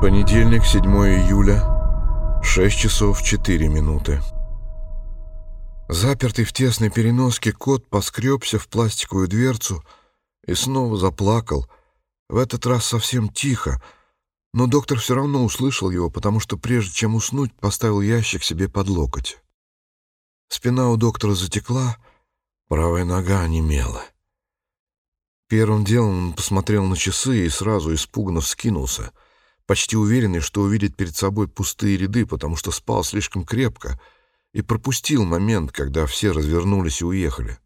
Понедельник, 7 июля, 6 часов 4 минуты. Запертый в тесной переноске, кот поскребся в пластиковую дверцу и снова заплакал. В этот раз совсем тихо, но доктор все равно услышал его, потому что прежде чем уснуть, поставил ящик себе под локоть. Спина у доктора затекла, правая нога онемела. Первым делом он посмотрел на часы и сразу испуганно вскинулся — почти уверенный, что увидит перед собой пустые ряды, потому что спал слишком крепко и пропустил момент, когда все развернулись и уехали.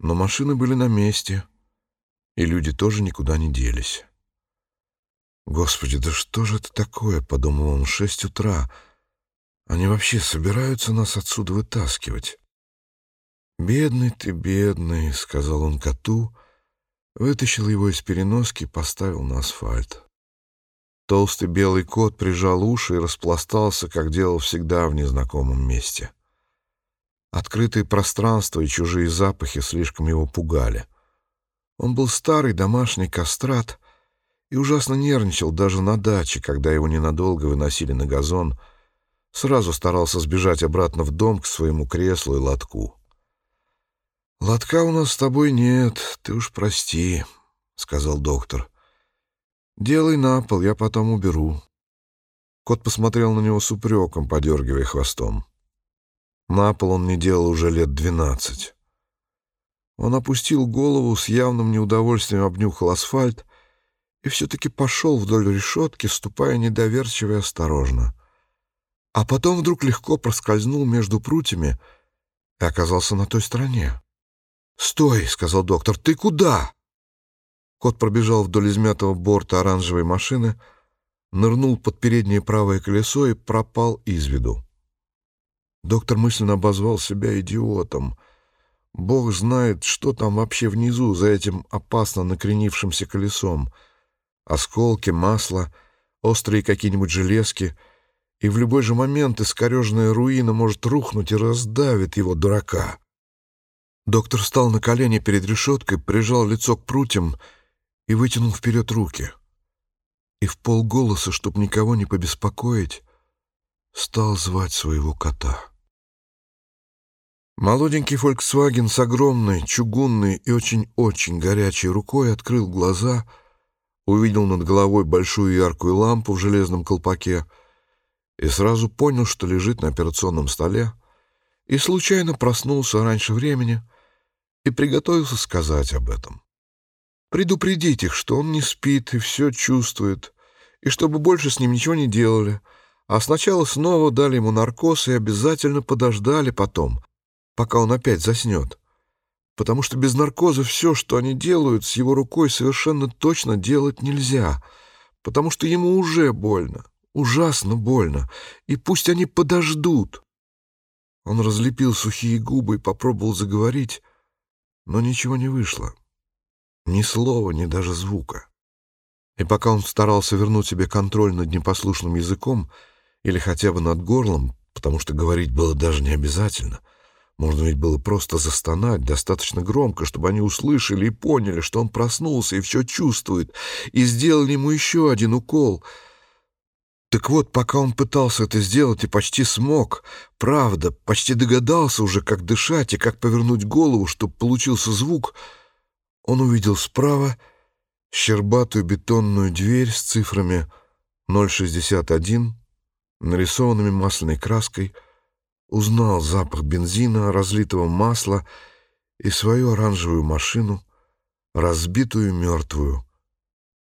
Но машины были на месте, и люди тоже никуда не делись. «Господи, да что же это такое?» — подумал он. «Шесть утра. Они вообще собираются нас отсюда вытаскивать?» «Бедный ты, бедный», — сказал он коту, вытащил его из переноски и поставил на асфальт. Толстый белый кот прижал уши и распластался, как делал всегда в незнакомом месте. Открытые пространства и чужие запахи слишком его пугали. Он был старый домашний кастрат и ужасно нервничал даже на даче, когда его ненадолго выносили на газон, сразу старался сбежать обратно в дом к своему креслу и лотку. «Лотка у нас с тобой нет, ты уж прости», — сказал доктор. «Делай на пол, я потом уберу». Кот посмотрел на него с упреком, подергивая хвостом. На пол он не делал уже лет двенадцать. Он опустил голову, с явным неудовольствием обнюхал асфальт и все-таки пошел вдоль решетки, ступая недоверчиво и осторожно. А потом вдруг легко проскользнул между прутьями и оказался на той стороне. «Стой!» — сказал доктор. «Ты куда?» Кот пробежал вдоль измятого борта оранжевой машины, нырнул под переднее правое колесо и пропал из виду. Доктор мысленно обозвал себя идиотом. Бог знает, что там вообще внизу за этим опасно накренившимся колесом. Осколки, масло, острые какие-нибудь железки, и в любой же момент искореженная руина может рухнуть и раздавит его, дурака. Доктор встал на колени перед решеткой, прижал лицо к прутьям — и вытянул вперед руки. И в полголоса, чтобы никого не побеспокоить, стал звать своего кота. Молоденький «Фольксваген» с огромной, чугунной и очень-очень горячей рукой открыл глаза, увидел над головой большую яркую лампу в железном колпаке и сразу понял, что лежит на операционном столе, и случайно проснулся раньше времени и приготовился сказать об этом предупредить их, что он не спит и все чувствует, и чтобы больше с ним ничего не делали, а сначала снова дали ему наркоз и обязательно подождали потом, пока он опять заснет. Потому что без наркоза все, что они делают, с его рукой совершенно точно делать нельзя, потому что ему уже больно, ужасно больно, и пусть они подождут. Он разлепил сухие губы и попробовал заговорить, но ничего не вышло. Ни слова, ни даже звука. И пока он старался вернуть себе контроль над непослушным языком или хотя бы над горлом, потому что говорить было даже не обязательно, можно ведь было просто застонать достаточно громко, чтобы они услышали и поняли, что он проснулся и все чувствует, и сделали ему еще один укол. Так вот, пока он пытался это сделать и почти смог, правда, почти догадался уже, как дышать и как повернуть голову, чтобы получился звук — он увидел справа щербатую бетонную дверь с цифрами 061, нарисованными масляной краской, узнал запах бензина, разлитого масла и свою оранжевую машину, разбитую мертвую,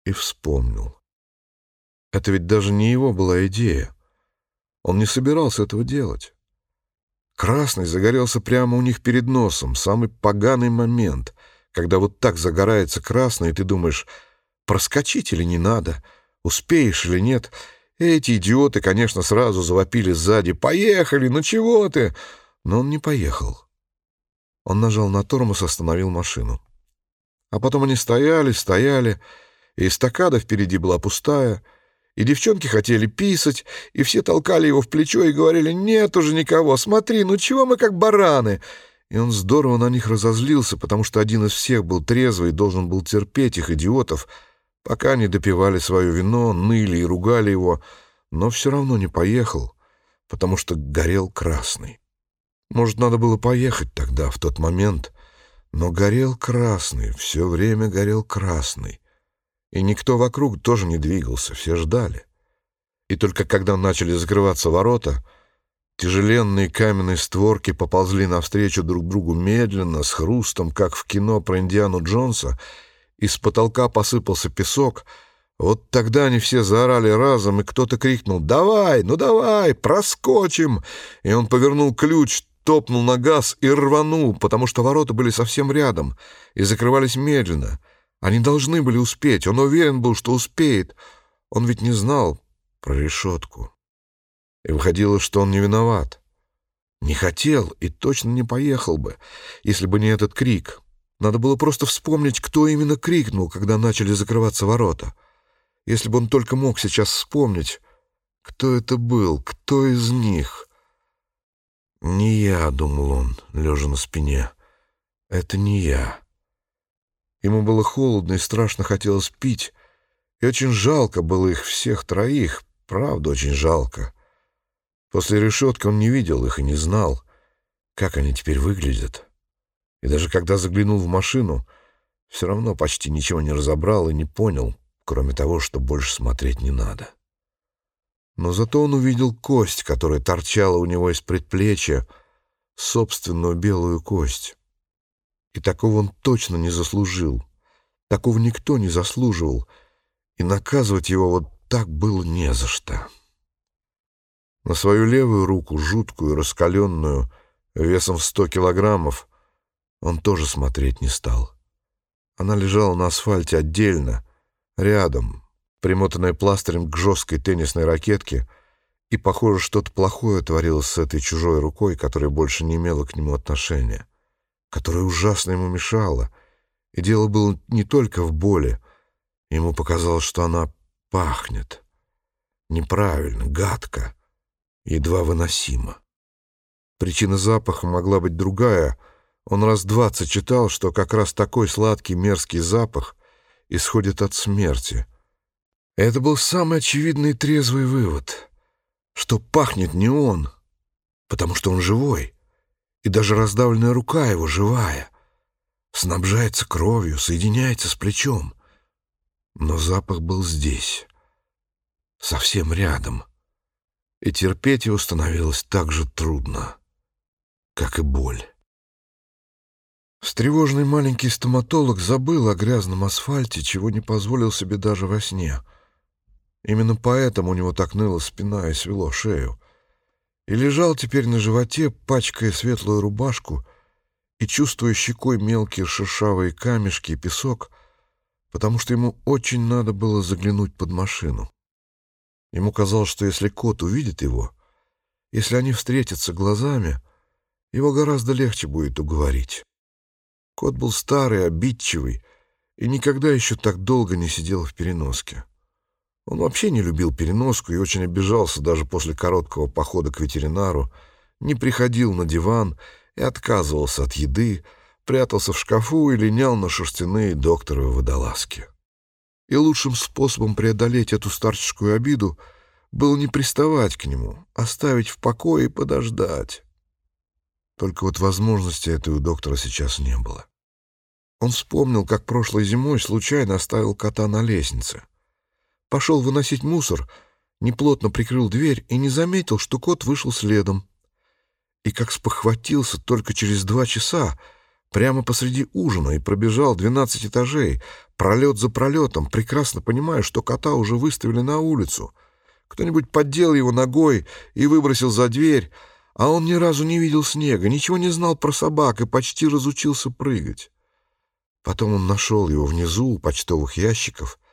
и вспомнил. Это ведь даже не его была идея. Он не собирался этого делать. Красный загорелся прямо у них перед носом, самый поганый момент — когда вот так загорается красный, и ты думаешь, проскочить или не надо, успеешь или нет. Эти идиоты, конечно, сразу завопили сзади «Поехали! Ну чего ты?» Но он не поехал. Он нажал на тормоз, остановил машину. А потом они стояли, стояли, и эстакада впереди была пустая, и девчонки хотели писать, и все толкали его в плечо и говорили «Нет уже никого, смотри, ну чего мы как бараны?» И он здорово на них разозлился, потому что один из всех был трезвый и должен был терпеть их, идиотов, Пока они допивали свое вино, ныли и ругали его, но все равно не поехал, потому что горел красный. Может, надо было поехать тогда, в тот момент, но горел красный, все время горел красный. И никто вокруг тоже не двигался, все ждали. И только когда начали закрываться ворота, тяжеленные каменные створки поползли навстречу друг другу медленно, с хрустом, как в кино про Индиану Джонса, и с потолка посыпался песок, вот тогда они все заорали разом, и кто-то крикнул «Давай, ну давай, проскочим!» И он повернул ключ, топнул на газ и рванул, потому что ворота были совсем рядом и закрывались медленно. Они должны были успеть, он уверен был, что успеет. Он ведь не знал про решетку. И выходило, что он не виноват. Не хотел и точно не поехал бы, если бы не этот крик. Надо было просто вспомнить, кто именно крикнул, когда начали закрываться ворота. Если бы он только мог сейчас вспомнить, кто это был, кто из них — «Не я», — думал он, лежа на спине. «Это не я». Ему было холодно и страшно хотелось пить, и очень жалко было их всех троих, правда, очень жалко. После решетки он не видел их и не знал, как они теперь выглядят. И даже когда заглянул в машину, все равно почти ничего не разобрал и не понял, кроме того, что больше смотреть не надо. Но зато он увидел кость, которая торчала у него из предплечья, собственную белую кость. И такого он точно не заслужил. Такого никто не заслуживал, и наказывать его вот так было не за что. На свою левую руку, жуткую, раскаленную, весом в сто килограммов, он тоже смотреть не стал. Она лежала на асфальте отдельно, рядом, примотанная пластырем к жесткой теннисной ракетке, и, похоже, что-то плохое творилось с этой чужой рукой, которая больше не имела к нему отношения, которая ужасно ему мешала. И дело было не только в боли. Ему показалось, что она пахнет. Неправильно, гадко, едва выносимо. Причина запаха могла быть другая. Он раз двадцать читал, что как раз такой сладкий мерзкий запах исходит от смерти — это был самый очевидный трезвый вывод, что пахнет не он, потому что он живой, и даже раздавленная рука его живая, снабжается кровью, соединяется с плечом. Но запах был здесь, совсем рядом, и терпеть его становилось так же трудно, как и боль. Встревоженный маленький стоматолог забыл о грязном асфальте, чего не позволил себе даже во сне — Именно поэтому у него так ныла спина и свело шею. И лежал теперь на животе, пачкая светлую рубашку и чувствуя щекой мелкие шершавые камешки и песок, потому что ему очень надо было заглянуть под машину. Ему казалось, что если кот увидит его, если они встретятся глазами, его гораздо легче будет уговорить. Кот был старый, обидчивый и никогда еще так долго не сидел в переноске. Он вообще не любил переноску и очень обижался даже после короткого похода к ветеринару, не приходил на диван и отказывался от еды, прятался в шкафу и линял на шерстяные докторовы водолазки. И лучшим способом преодолеть эту старческую обиду было не приставать к нему, оставить в покое и подождать. Только вот возможности этой у доктора сейчас не было. Он вспомнил, как прошлой зимой случайно оставил кота на лестнице — Пошел выносить мусор, неплотно прикрыл дверь и не заметил, что кот вышел следом. И как спохватился только через два часа, прямо посреди ужина, и пробежал двенадцать этажей, пролет за пролетом, прекрасно понимая, что кота уже выставили на улицу. Кто-нибудь поддел его ногой и выбросил за дверь, а он ни разу не видел снега, ничего не знал про собак и почти разучился прыгать. Потом он нашел его внизу у почтовых ящиков —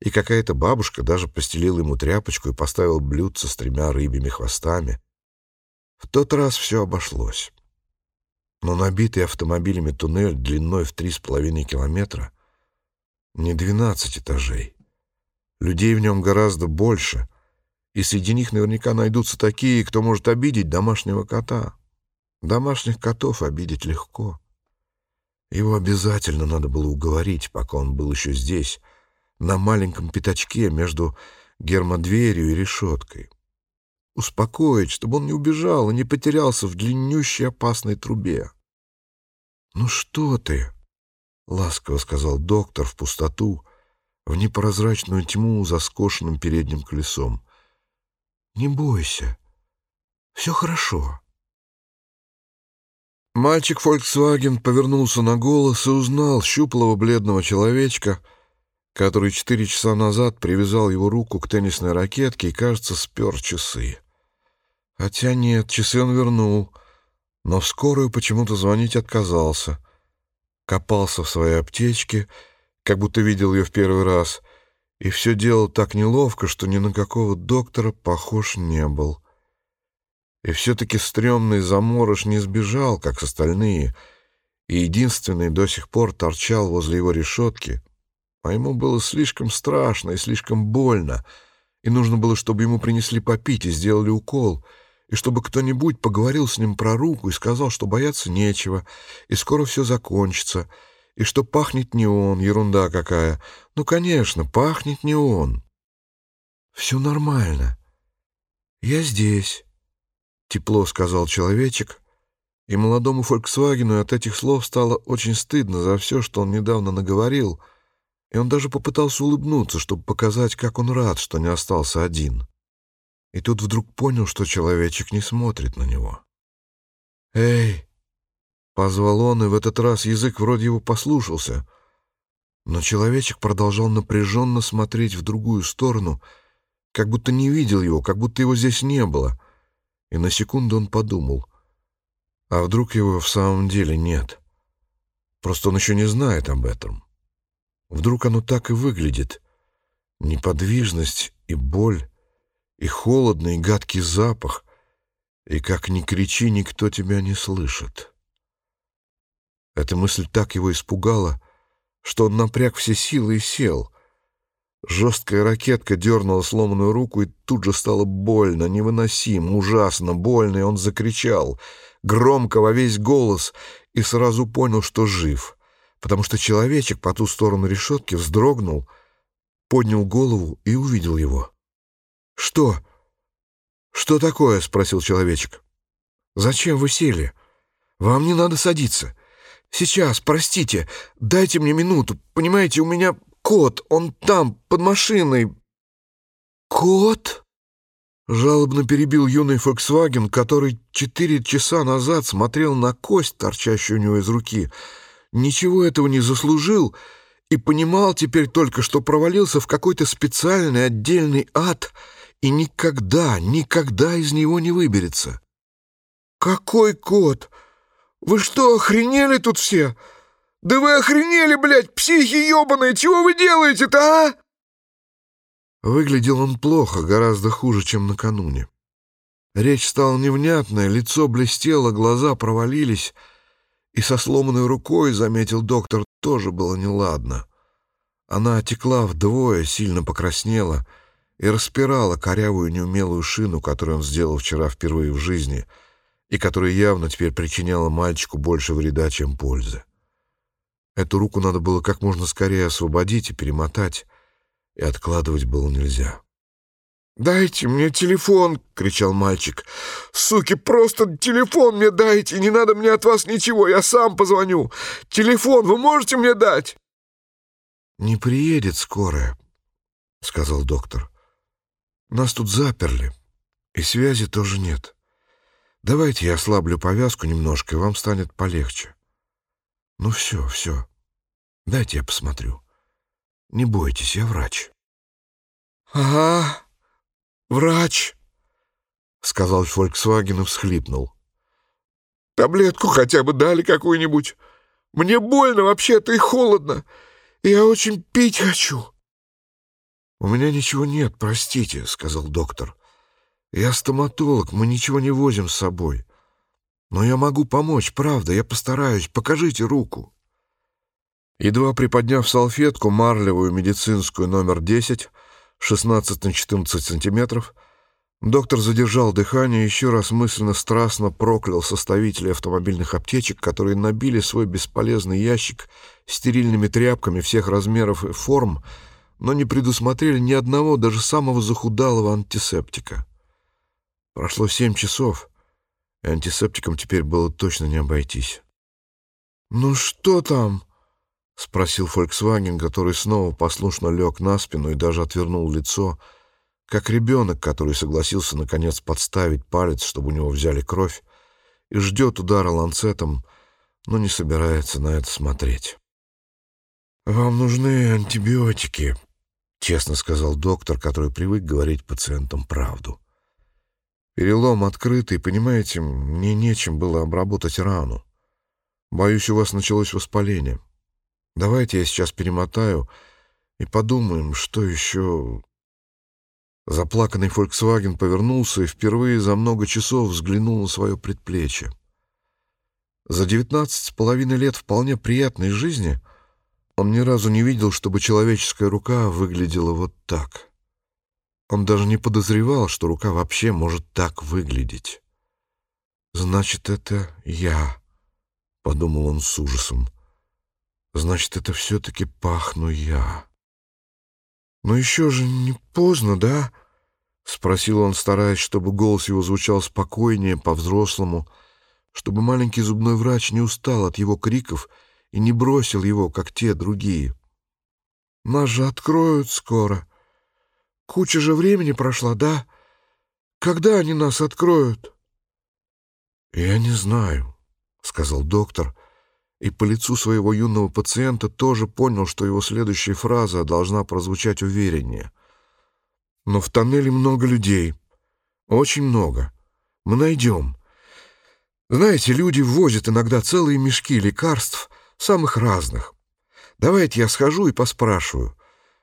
и какая-то бабушка даже постелила ему тряпочку и поставила блюдце с тремя рыбьими хвостами. В тот раз все обошлось. Но набитый автомобилями туннель длиной в три с половиной километра не двенадцать этажей. Людей в нем гораздо больше, и среди них наверняка найдутся такие, кто может обидеть домашнего кота. Домашних котов обидеть легко. Его обязательно надо было уговорить, пока он был еще здесь — на маленьком пятачке между гермодверью и решеткой. Успокоить, чтобы он не убежал и не потерялся в длиннющей опасной трубе. «Ну что ты?» — ласково сказал доктор в пустоту, в непрозрачную тьму за скошенным передним колесом. «Не бойся, все хорошо». Мальчик Volkswagen повернулся на голос и узнал щуплого бледного человечка, который четыре часа назад привязал его руку к теннисной ракетке и, кажется, спер часы. Хотя нет, часы он вернул, но в скорую почему-то звонить отказался. Копался в своей аптечке, как будто видел ее в первый раз, и все делал так неловко, что ни на какого доктора похож не был. И все-таки стрёмный заморож не сбежал, как остальные, и единственный до сих пор торчал возле его решетки, а ему было слишком страшно и слишком больно, и нужно было, чтобы ему принесли попить и сделали укол, и чтобы кто-нибудь поговорил с ним про руку и сказал, что бояться нечего, и скоро все закончится, и что пахнет не он, ерунда какая. Ну, конечно, пахнет не он. Все нормально. Я здесь. Тепло сказал человечек, и молодому «Фольксвагену» от этих слов стало очень стыдно за все, что он недавно наговорил, и он даже попытался улыбнуться, чтобы показать, как он рад, что не остался один. И тут вдруг понял, что человечек не смотрит на него. «Эй!» — позвал он, и в этот раз язык вроде его послушался, но человечек продолжал напряженно смотреть в другую сторону, как будто не видел его, как будто его здесь не было — и на секунду он подумал, а вдруг его в самом деле нет? Просто он еще не знает об этом. Вдруг оно так и выглядит. Неподвижность и боль, и холодный, гадкий запах, и как ни кричи, никто тебя не слышит. Эта мысль так его испугала, что он напряг все силы и сел — Жесткая ракетка дернула сломанную руку, и тут же стало больно, невыносимо, ужасно больно, и он закричал, громко во весь голос, и сразу понял, что жив, потому что человечек по ту сторону решетки вздрогнул, поднял голову и увидел его. «Что? Что такое?» — спросил человечек. «Зачем вы сели? Вам не надо садиться. Сейчас, простите, дайте мне минуту. Понимаете, у меня кот, он там, под машиной». «Кот?» — жалобно перебил юный «Фольксваген», который четыре часа назад смотрел на кость, торчащую у него из руки. Ничего этого не заслужил и понимал теперь только, что провалился в какой-то специальный отдельный ад и никогда, никогда из него не выберется. «Какой кот? Вы что, охренели тут все?» «Да вы охренели, блядь, психи ебаные! Чего вы делаете-то, а?» Выглядел он плохо, гораздо хуже, чем накануне. Речь стала невнятная, лицо блестело, глаза провалились, и со сломанной рукой, заметил доктор, тоже было неладно. Она отекла вдвое, сильно покраснела и распирала корявую неумелую шину, которую он сделал вчера впервые в жизни, и которая явно теперь причиняла мальчику больше вреда, чем пользы. Эту руку надо было как можно скорее освободить и перемотать, и откладывать было нельзя. «Дайте мне телефон!» — кричал мальчик. «Суки, просто телефон мне дайте! Не надо мне от вас ничего, я сам позвоню! Телефон вы можете мне дать?» «Не приедет скорая», — сказал доктор. «Нас тут заперли, и связи тоже нет. Давайте я ослаблю повязку немножко, и вам станет полегче». «Ну все, все. Дайте я посмотрю. Не бойтесь, я врач». «Ага, врач», — сказал Фольксваген и всхлипнул. «Таблетку хотя бы дали какую-нибудь. Мне больно вообще-то и холодно. Я очень пить хочу». «У меня ничего нет, простите», — сказал доктор. «Я стоматолог, мы ничего не возим с собой. Но я могу помочь, правда, я постараюсь. Покажите руку». Едва приподняв салфетку, марлевую медицинскую номер 10, 16 на 14 сантиметров, доктор задержал дыхание и еще раз мысленно страстно проклял составителей автомобильных аптечек, которые набили свой бесполезный ящик стерильными тряпками всех размеров и форм, но не предусмотрели ни одного, даже самого захудалого антисептика. Прошло семь часов, и антисептиком теперь было точно не обойтись. «Ну что там?» — спросил Фольксваген, который снова послушно лег на спину и даже отвернул лицо, как ребенок, который согласился наконец подставить палец, чтобы у него взяли кровь, и ждет удара ланцетом, но не собирается на это смотреть. «Вам нужны антибиотики», — честно сказал доктор, который привык говорить пациентам правду. «Перелом открытый, понимаете, мне нечем было обработать рану. Боюсь, у вас началось воспаление. Давайте я сейчас перемотаю и подумаем, что еще...» Заплаканный «Фольксваген» повернулся и впервые за много часов взглянул на свое предплечье. За девятнадцать с половиной лет вполне приятной жизни он ни разу не видел, чтобы человеческая рука выглядела вот так. Он даже не подозревал, что рука вообще может так выглядеть. «Значит, это я», — подумал он с ужасом. «Значит, это все-таки пахну я». «Но еще же не поздно, да?» — спросил он, стараясь, чтобы голос его звучал спокойнее, по-взрослому, чтобы маленький зубной врач не устал от его криков и не бросил его, как те другие. «Нас же откроют скоро. Куча же времени прошла, да? Когда они нас откроют?» «Я не знаю», — сказал доктор, и по лицу своего юного пациента тоже понял, что его следующая фраза должна прозвучать увереннее. «Но в тоннеле много людей. Очень много. Мы найдем. Знаете, люди возят иногда целые мешки лекарств, самых разных. Давайте я схожу и поспрашиваю.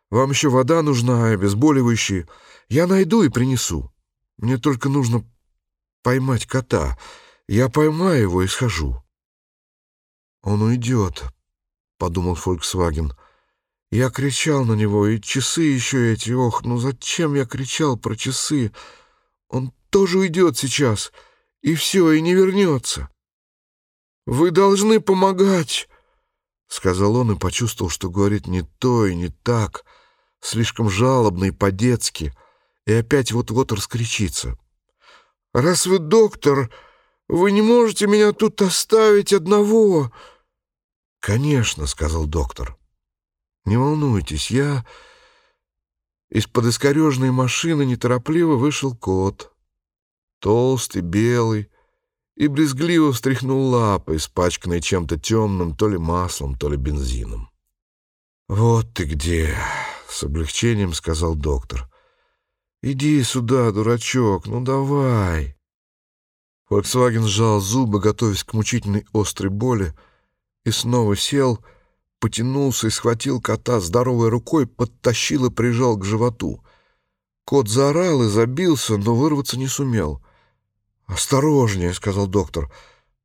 Вам еще вода нужна, обезболивающие. Я найду и принесу. Мне только нужно поймать кота. Я поймаю его и схожу». «Он уйдет», — подумал Фольксваген. «Я кричал на него, и часы еще эти, ох, ну зачем я кричал про часы? Он тоже уйдет сейчас, и все, и не вернется. Вы должны помогать!» — сказал он и почувствовал, что говорит не то и не так, слишком жалобно и по-детски, и опять вот-вот раскричится. «Раз вы доктор, вы не можете меня тут оставить одного!» «Конечно», — сказал доктор. «Не волнуйтесь, я...» Из-под искорежной машины неторопливо вышел кот. Толстый, белый, и брезгливо встряхнул лапы, испачканной чем-то темным, то ли маслом, то ли бензином. «Вот ты где!» — с облегчением сказал доктор. «Иди сюда, дурачок, ну давай!» Фольксваген сжал зубы, готовясь к мучительной острой боли, и снова сел, потянулся и схватил кота здоровой рукой, подтащил и прижал к животу. Кот заорал и забился, но вырваться не сумел. «Осторожнее», — сказал доктор.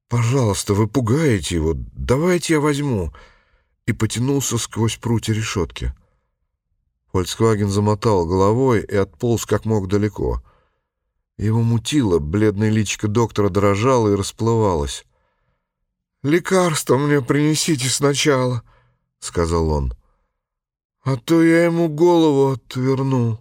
«Пожалуйста, вы пугаете его. Давайте я возьму». И потянулся сквозь прутья решетки. Фольксваген замотал головой и отполз как мог далеко. Его мутило, бледное личико доктора дрожало и расплывалось. «Лекарство мне принесите сначала», — сказал он. «А то я ему голову отверну».